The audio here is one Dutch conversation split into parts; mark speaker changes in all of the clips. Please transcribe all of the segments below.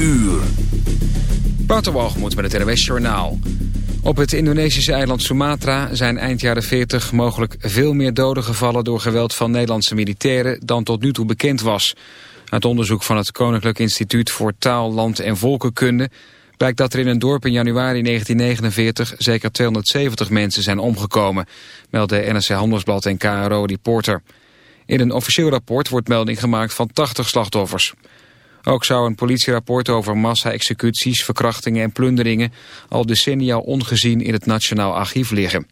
Speaker 1: Uur. Waterwalgemoed met het RWS Journaal. Op het Indonesische eiland Sumatra zijn eind jaren 40 mogelijk veel meer doden gevallen door geweld van Nederlandse militairen dan tot nu toe bekend was. Uit onderzoek van het Koninklijk Instituut voor Taal, Land en Volkenkunde blijkt dat er in een dorp in januari 1949 zeker 270 mensen zijn omgekomen, meldde NRC Handelsblad en KRO Reporter. In een officieel rapport wordt melding gemaakt van 80 slachtoffers. Ook zou een politierapport over massa-executies, verkrachtingen en plunderingen al decennia ongezien in het Nationaal Archief liggen.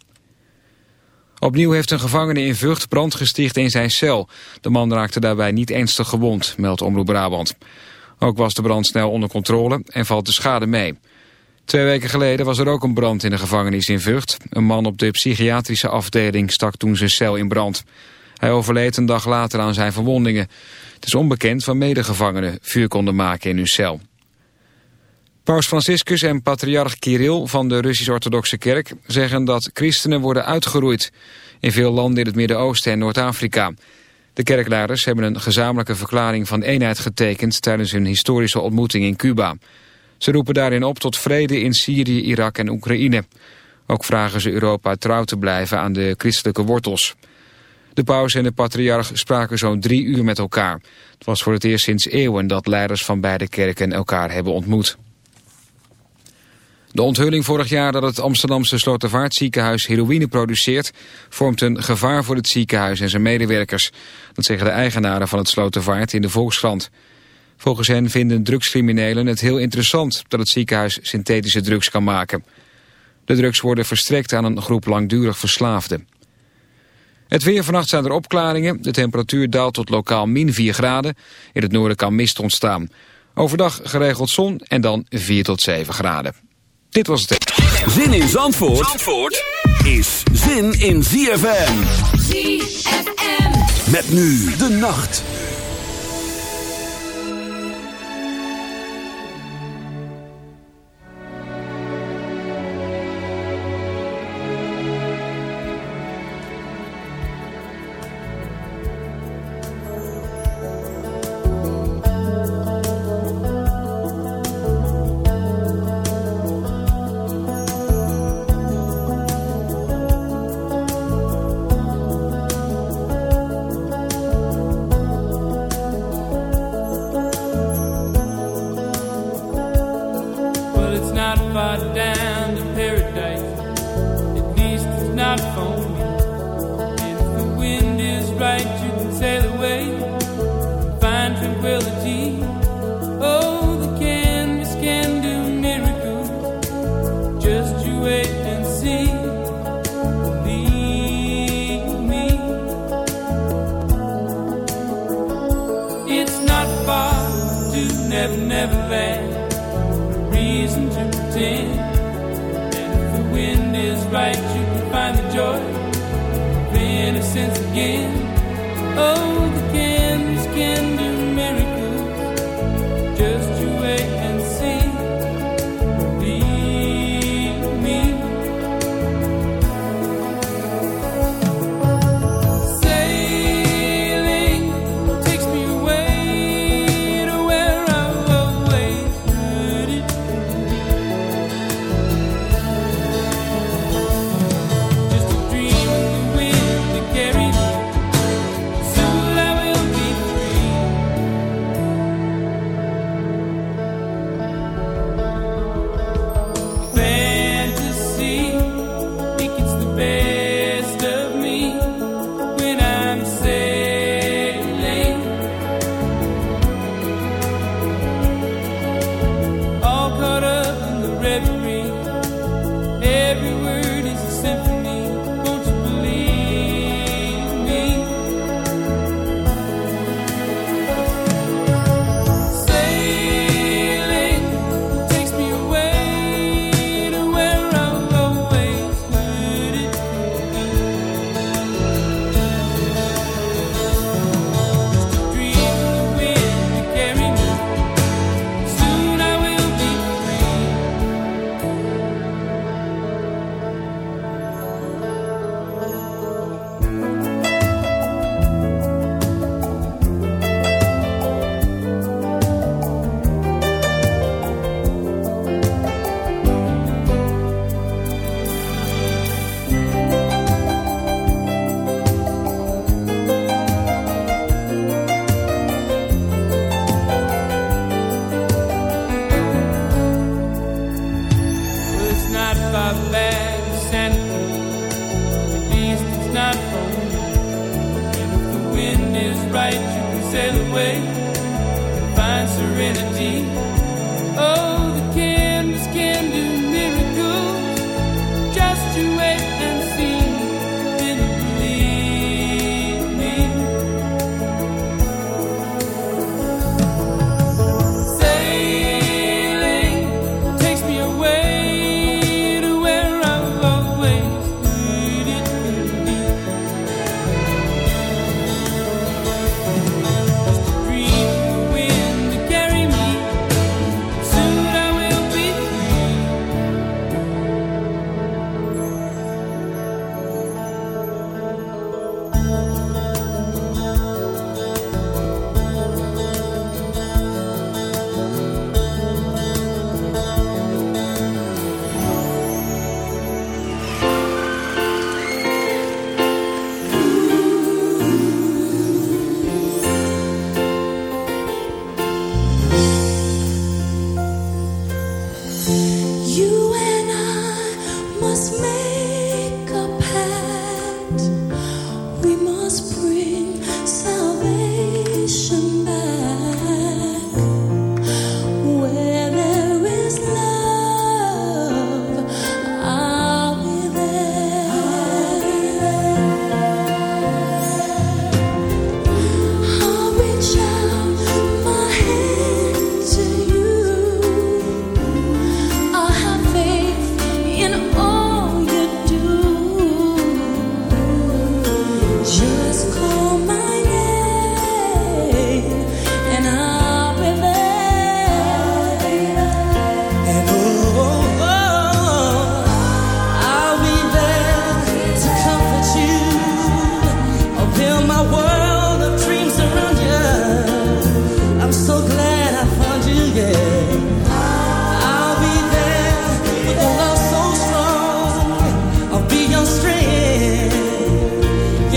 Speaker 1: Opnieuw heeft een gevangene in Vught brand gesticht in zijn cel. De man raakte daarbij niet ernstig gewond, meldt Omroep Brabant. Ook was de brand snel onder controle en valt de schade mee. Twee weken geleden was er ook een brand in de gevangenis in Vught. Een man op de psychiatrische afdeling stak toen zijn cel in brand. Hij overleed een dag later aan zijn verwondingen. Het is onbekend van medegevangenen vuur konden maken in hun cel. Paus Franciscus en patriarch Kirill van de Russisch-Orthodoxe Kerk zeggen dat christenen worden uitgeroeid in veel landen in het Midden-Oosten en Noord-Afrika. De kerkleiders hebben een gezamenlijke verklaring van eenheid getekend tijdens hun historische ontmoeting in Cuba. Ze roepen daarin op tot vrede in Syrië, Irak en Oekraïne. Ook vragen ze Europa trouw te blijven aan de christelijke wortels. De paus en de patriarch spraken zo'n drie uur met elkaar. Het was voor het eerst sinds eeuwen dat leiders van beide kerken elkaar hebben ontmoet. De onthulling vorig jaar dat het Amsterdamse Slotervaartziekenhuis heroïne produceert... vormt een gevaar voor het ziekenhuis en zijn medewerkers. Dat zeggen de eigenaren van het Slotervaart in de Volkskrant. Volgens hen vinden drugscriminelen het heel interessant... dat het ziekenhuis synthetische drugs kan maken. De drugs worden verstrekt aan een groep langdurig verslaafden. Het weer vannacht zijn er opklaringen. De temperatuur daalt tot lokaal min 4 graden. In het noorden kan mist ontstaan. Overdag geregeld zon en dan 4 tot 7 graden. Dit was het.
Speaker 2: Zin in Zandvoort, Zandvoort is zin in ZFM. ZFM. Met nu de nacht.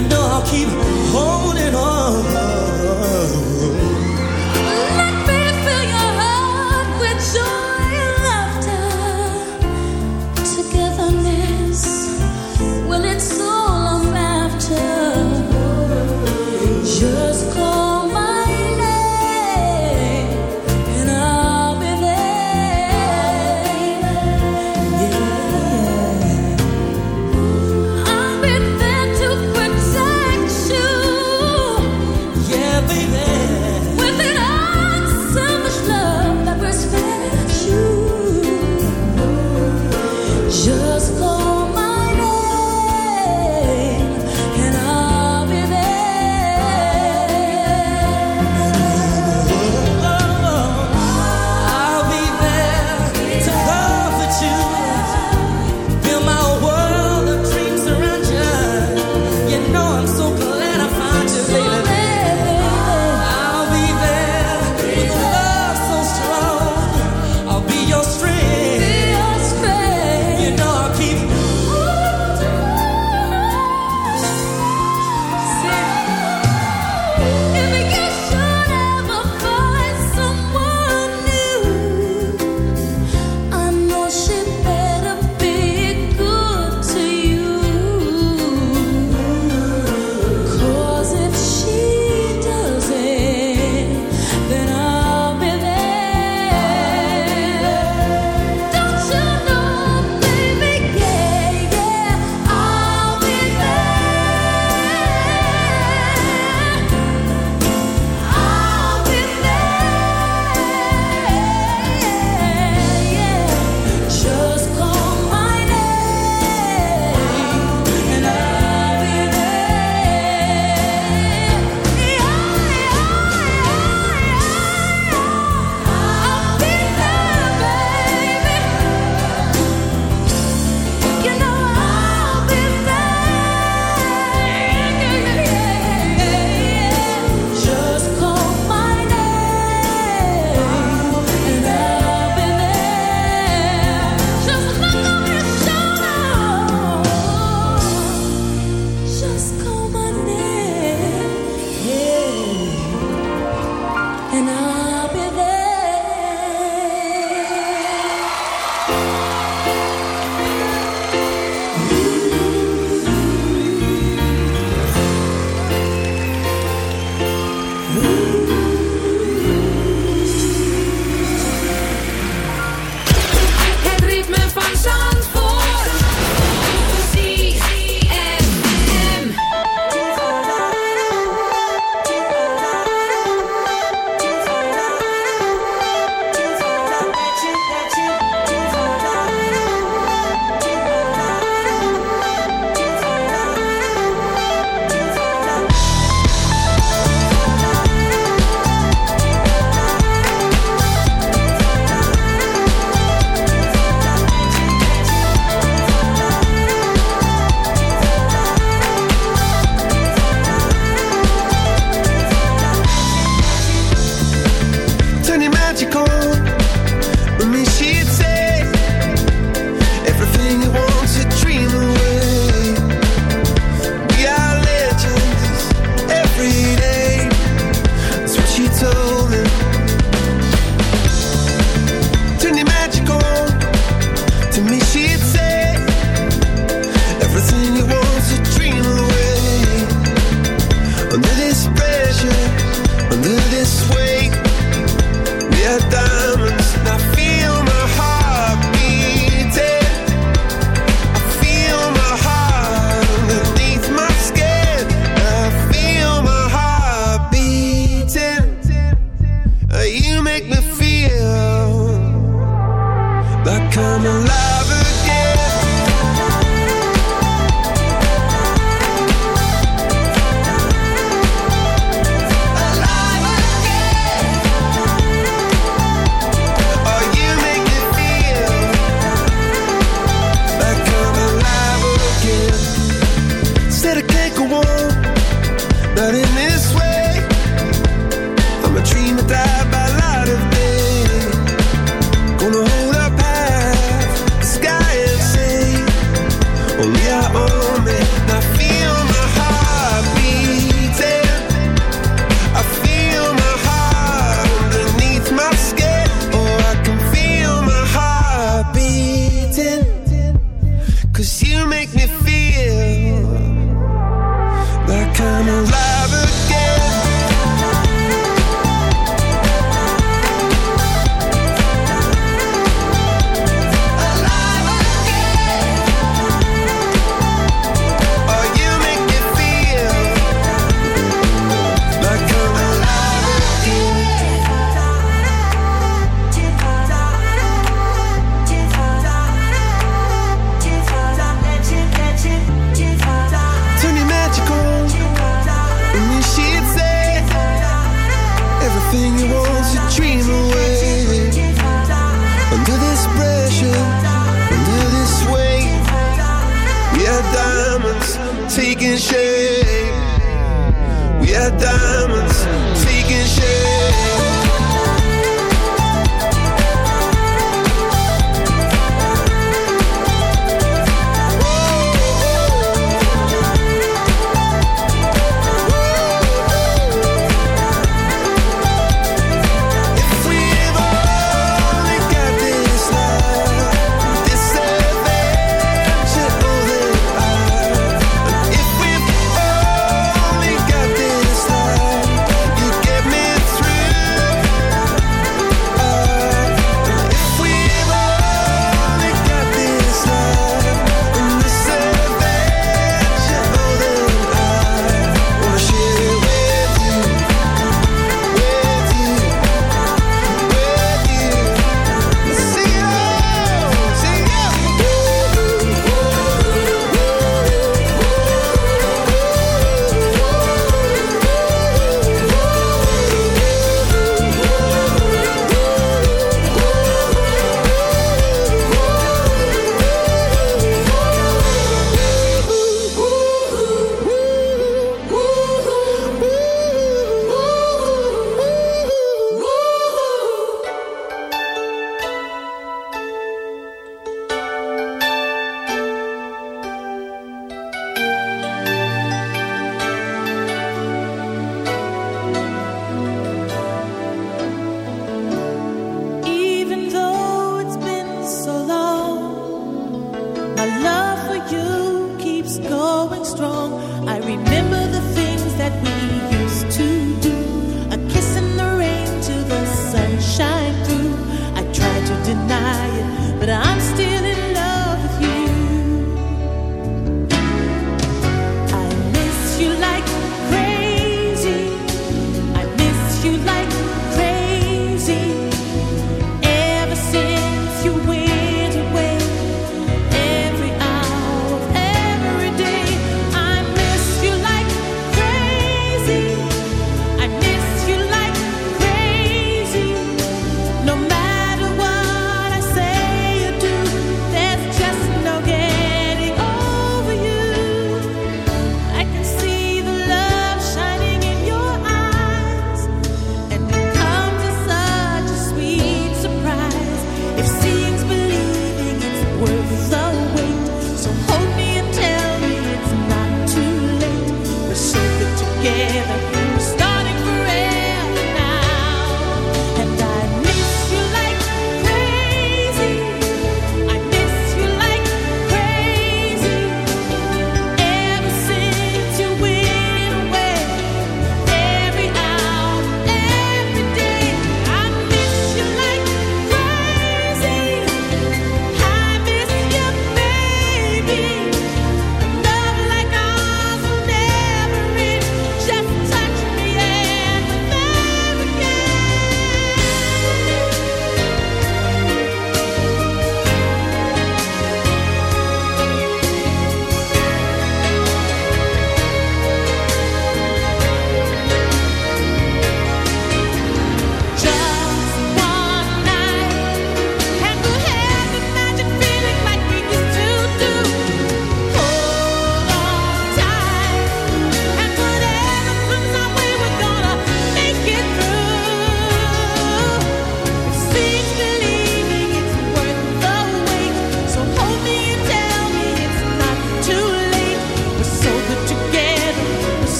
Speaker 3: viendo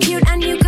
Speaker 4: cute and you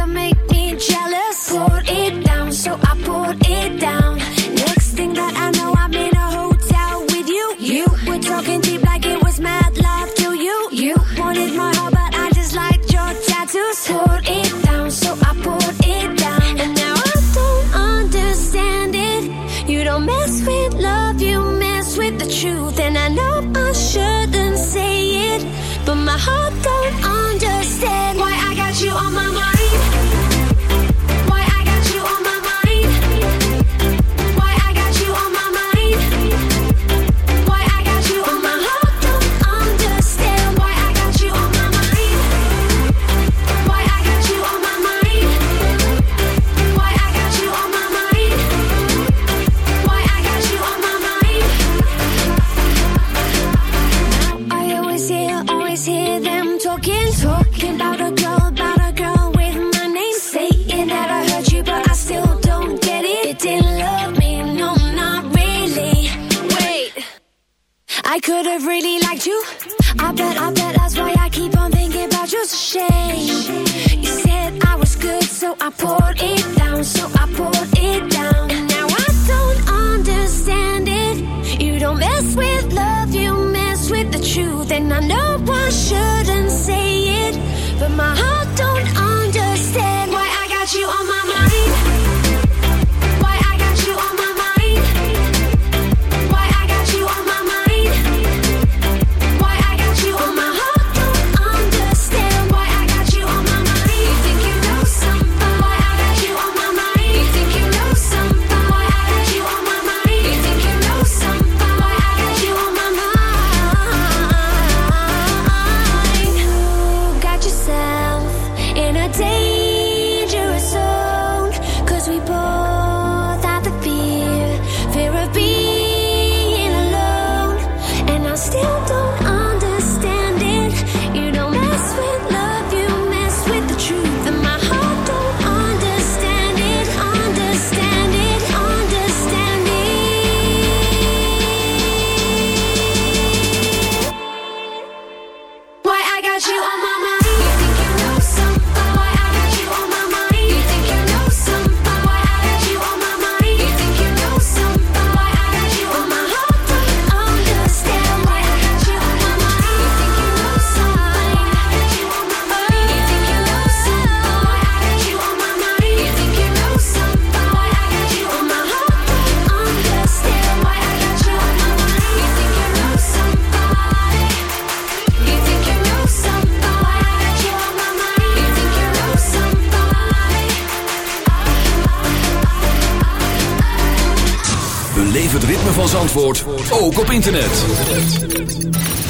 Speaker 3: internet.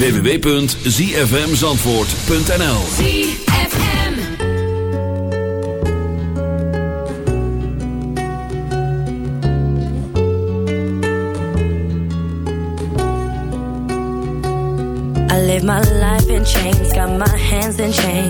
Speaker 3: www.zfmzandvoort.nl
Speaker 4: ZFM I live my life in chains, got my hands in chains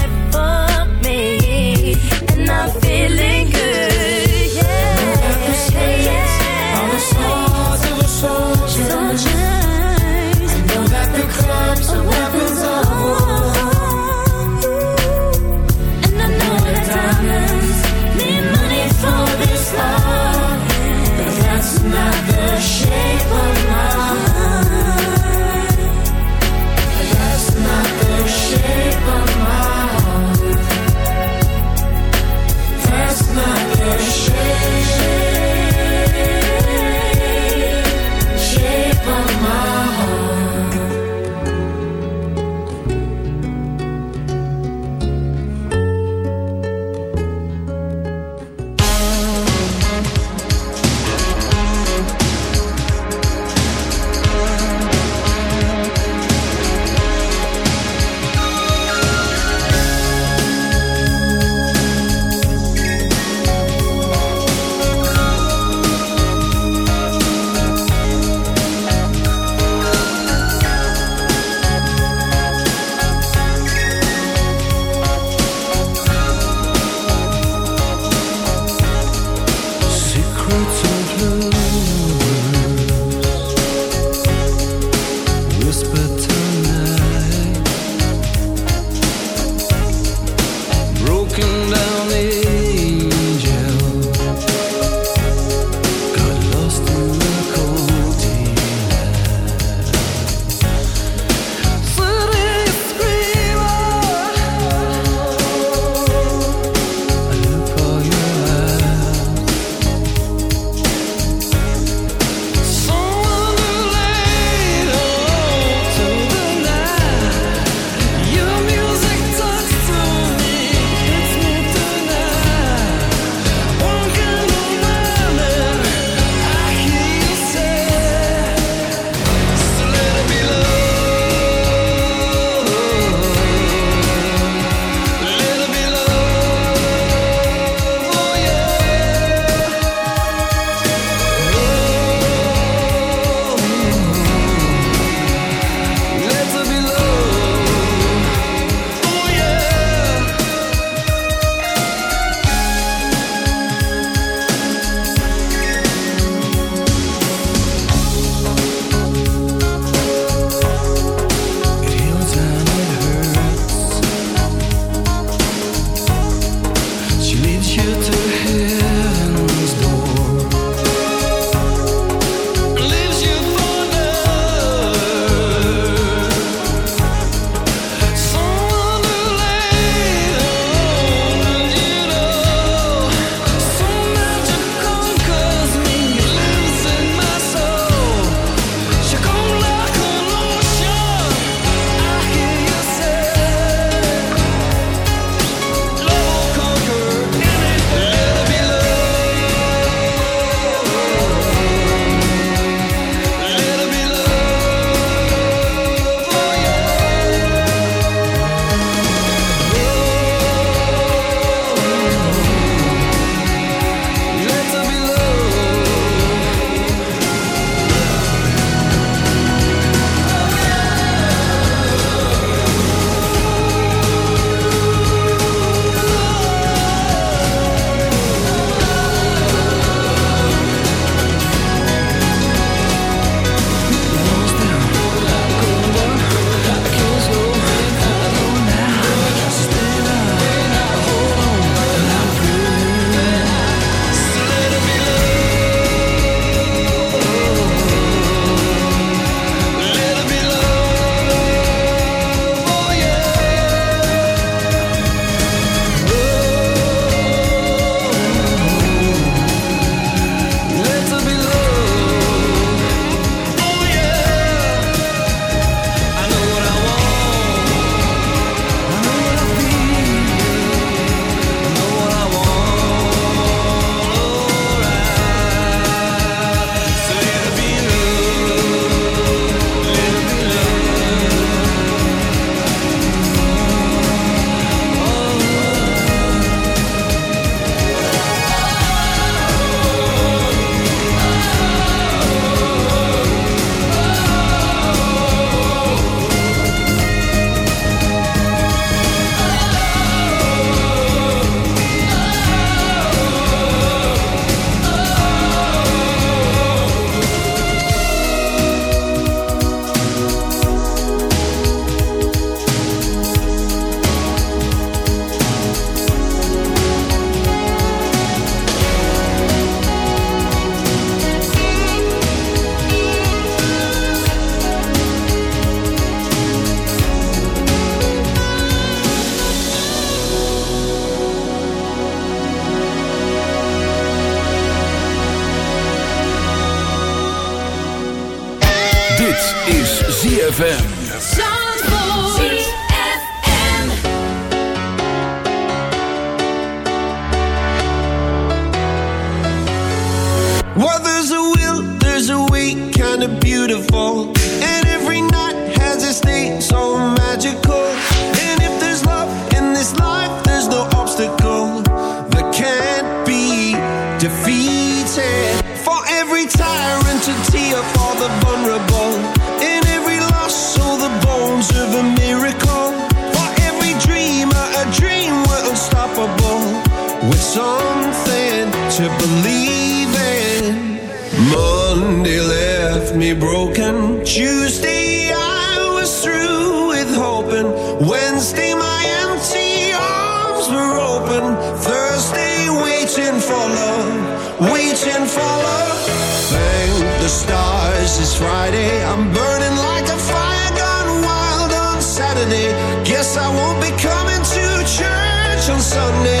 Speaker 5: I
Speaker 6: won't be coming to church on Sunday.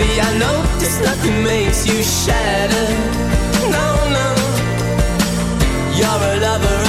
Speaker 7: See, I know this nothing makes you shatter. No, no, you're a lover.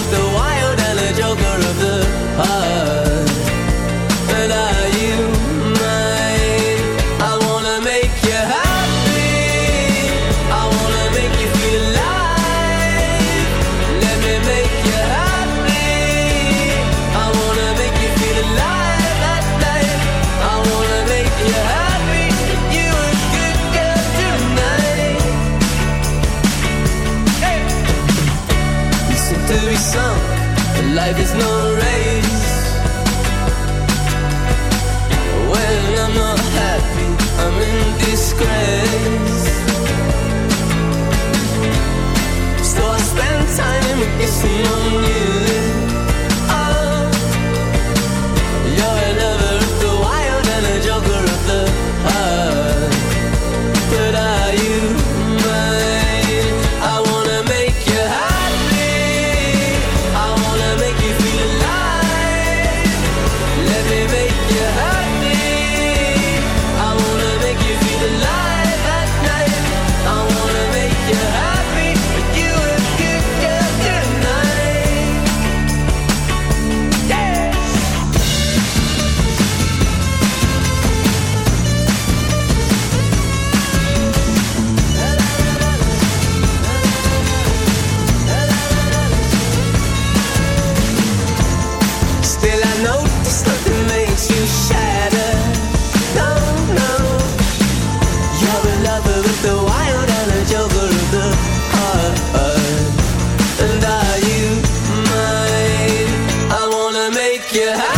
Speaker 7: Yeah. you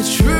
Speaker 8: The
Speaker 6: truth